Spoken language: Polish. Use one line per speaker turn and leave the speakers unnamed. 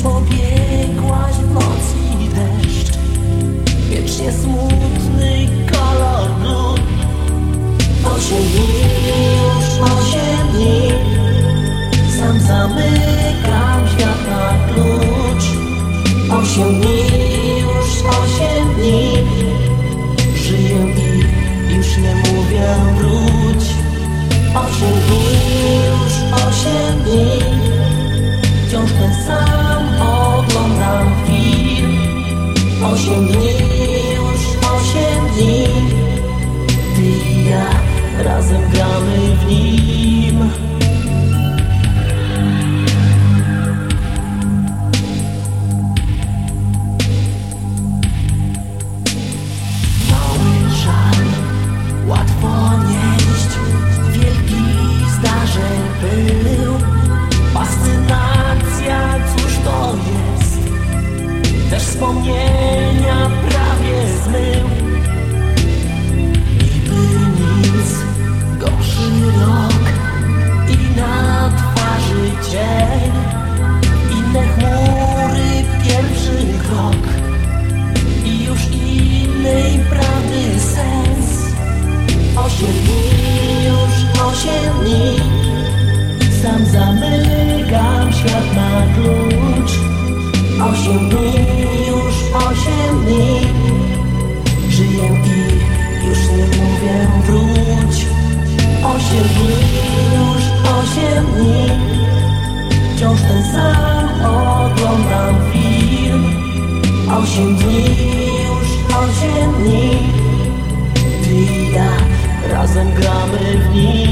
Przecież pobiegłaś w noc i deszcz. Wiecznie smutny kolor grud Osiem dni, już osiem dni Sam zamykam świat na klucz. Osiem dni, już osiem dni Żyję i już nie mówię wróć. Osiem dni, już osiem dni Wciąż ten sam Osiem dni, już Osiem dni, już osiem dni. Sam zamykam świat na klucz. Osiem dni, już osiem dni. Żyję i już nie mówię wróć. Osiem dni, już osiem dni. Wciąż ten sam oglądam film. Dni, już osiem dni. Ty i ja razem gramy w nim